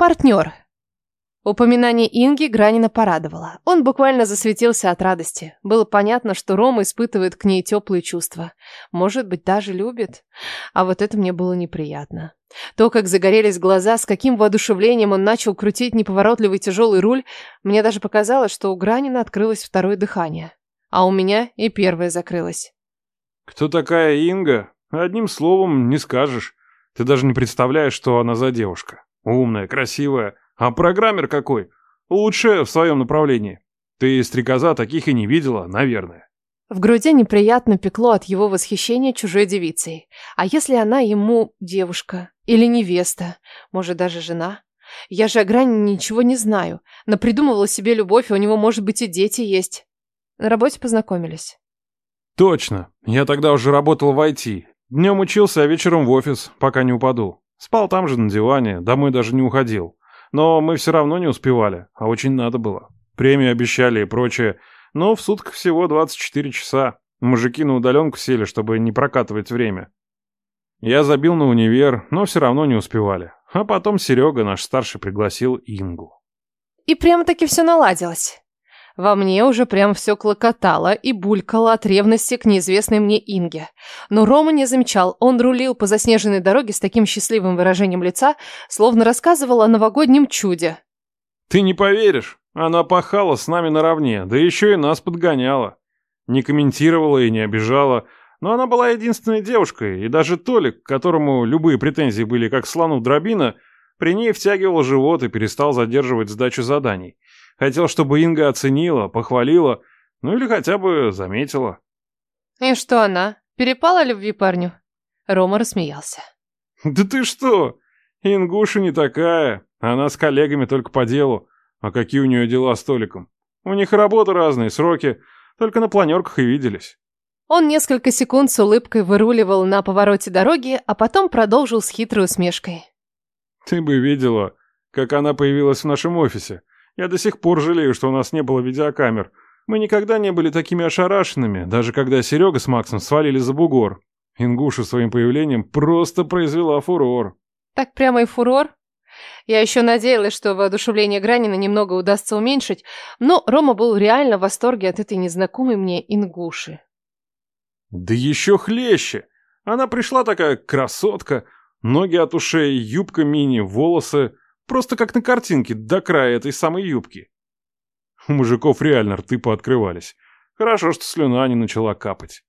Партнер. Упоминание Инги Гранина порадовало. Он буквально засветился от радости. Было понятно, что Рома испытывает к ней теплые чувства. Может быть, даже любит. А вот это мне было неприятно. То, как загорелись глаза, с каким воодушевлением он начал крутить неповоротливый тяжелый руль, мне даже показалось, что у Гранина открылось второе дыхание. А у меня и первое закрылось. «Кто такая Инга? Одним словом, не скажешь. Ты даже не представляешь, что она за девушка. Умная, красивая, а программер какой? Лучшая в своем направлении. Ты, стрекоза, таких и не видела, наверное. В груди неприятно пекло от его восхищения чужой девицей. А если она ему девушка? Или невеста? Может, даже жена? Я же о грани ничего не знаю. Напридумывала себе любовь, и у него, может быть, и дети есть. На работе познакомились. Точно. Я тогда уже работал в IT. Днем учился, а вечером в офис, пока не упаду. Спал там же на диване, домой даже не уходил. Но мы все равно не успевали, а очень надо было. Премию обещали и прочее. Но в сутках всего 24 часа. Мужики на удаленку сели, чтобы не прокатывать время. Я забил на универ, но все равно не успевали. А потом Серега, наш старший, пригласил Ингу. И прямо-таки все наладилось. Во мне уже прям все клокотало и булькало от ревности к неизвестной мне Инге. Но Рома не замечал, он рулил по заснеженной дороге с таким счастливым выражением лица, словно рассказывал о новогоднем чуде. «Ты не поверишь, она пахала с нами наравне, да еще и нас подгоняла. Не комментировала и не обижала, но она была единственной девушкой, и даже Толик, которому любые претензии были как слону дробина, при ней втягивал живот и перестал задерживать сдачу заданий. Хотел, чтобы Инга оценила, похвалила, ну или хотя бы заметила. И что она? Перепала любви парню? Рома рассмеялся. Да ты что? Ингуша не такая. Она с коллегами только по делу. А какие у нее дела с Толиком? У них работа разные, сроки. Только на планерках и виделись. Он несколько секунд с улыбкой выруливал на повороте дороги, а потом продолжил с хитрой усмешкой. Ты бы видела, как она появилась в нашем офисе. Я до сих пор жалею, что у нас не было видеокамер. Мы никогда не были такими ошарашенными, даже когда Серега с Максом свалили за бугор. Ингуша своим появлением просто произвела фурор. Так прямо и фурор? Я еще надеялась, что воодушевление Гранина немного удастся уменьшить, но Рома был реально в восторге от этой незнакомой мне Ингуши. Да еще хлеще! Она пришла такая красотка, ноги от ушей, юбка мини, волосы. Просто как на картинке, до края этой самой юбки. У мужиков реально рты пооткрывались. Хорошо, что слюна не начала капать.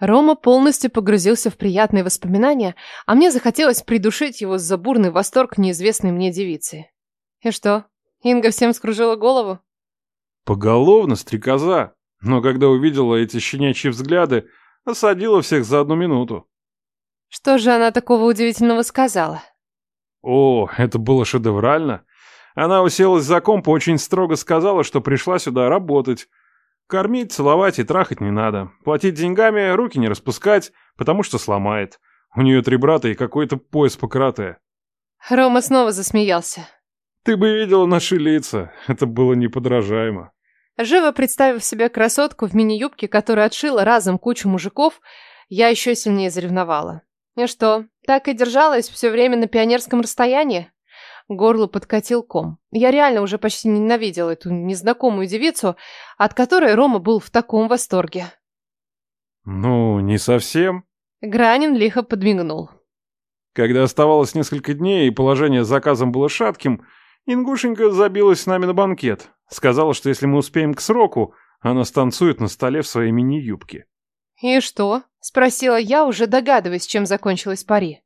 Рома полностью погрузился в приятные воспоминания, а мне захотелось придушить его за бурный восторг неизвестной мне девицы. И что, Инга всем скружила голову? Поголовно, стрекоза. Но когда увидела эти щенячьи взгляды, осадила всех за одну минуту. Что же она такого удивительного сказала? О, это было шедеврально. Она уселась за комп и очень строго сказала, что пришла сюда работать. Кормить, целовать и трахать не надо. Платить деньгами, руки не распускать, потому что сломает. У нее три брата и какой-то пояс по карате. Рома снова засмеялся. Ты бы видела наши лица. Это было неподражаемо. Живо представив себе красотку в мини-юбке, которая отшила разом кучу мужиков, я еще сильнее заревновала. И что, так и держалась все время на пионерском расстоянии? Горло подкатил ком. Я реально уже почти ненавидела эту незнакомую девицу, от которой Рома был в таком восторге. Ну, не совсем. Гранин лихо подмигнул. Когда оставалось несколько дней и положение с заказом было шатким, Ингушенька забилась с нами на банкет. Сказала, что если мы успеем к сроку, она станцует на столе в своей мини-юбке. «И что?» – спросила я, уже догадываясь, чем закончилась пари.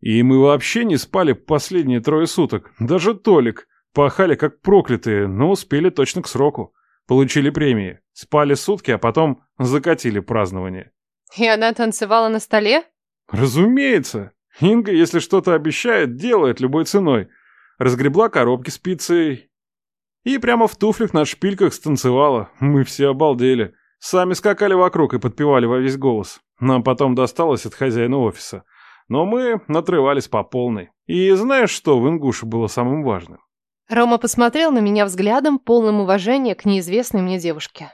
И мы вообще не спали последние трое суток. Даже Толик. Пахали как проклятые, но успели точно к сроку. Получили премии. Спали сутки, а потом закатили празднование. И она танцевала на столе? Разумеется. Инга, если что-то обещает, делает любой ценой. Разгребла коробки с пиццей. И прямо в туфлях на шпильках станцевала. Мы все обалдели. Сами скакали вокруг и подпевали во весь голос. Нам потом досталось от хозяина офиса. Но мы натрывались по полной. И знаешь, что в Ингуше было самым важным? Рома посмотрел на меня взглядом, полным уважения к неизвестной мне девушке.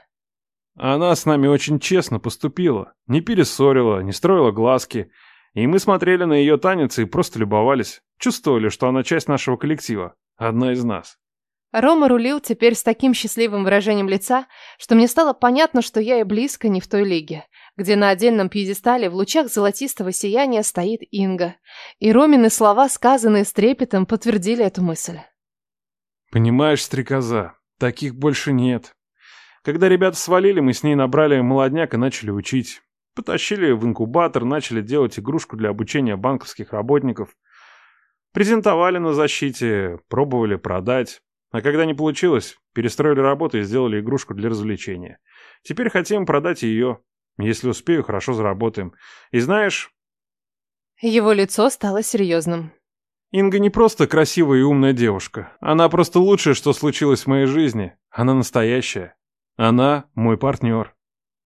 Она с нами очень честно поступила. Не перессорила, не строила глазки. И мы смотрели на ее танец и просто любовались. Чувствовали, что она часть нашего коллектива. Одна из нас. Рома рулил теперь с таким счастливым выражением лица, что мне стало понятно, что я и близко не в той лиге, где на отдельном пьедестале в лучах золотистого сияния стоит Инга. И Ромины слова, сказанные с трепетом, подтвердили эту мысль. Понимаешь, стрекоза, таких больше нет. Когда ребята свалили, мы с ней набрали молодняк и начали учить. Потащили в инкубатор, начали делать игрушку для обучения банковских работников. Презентовали на защите, пробовали продать. А когда не получилось, перестроили работу и сделали игрушку для развлечения. Теперь хотим продать ее. Если успею, хорошо заработаем. И знаешь... Его лицо стало серьезным. Инга не просто красивая и умная девушка. Она просто лучшее, что случилось в моей жизни. Она настоящая. Она мой партнер.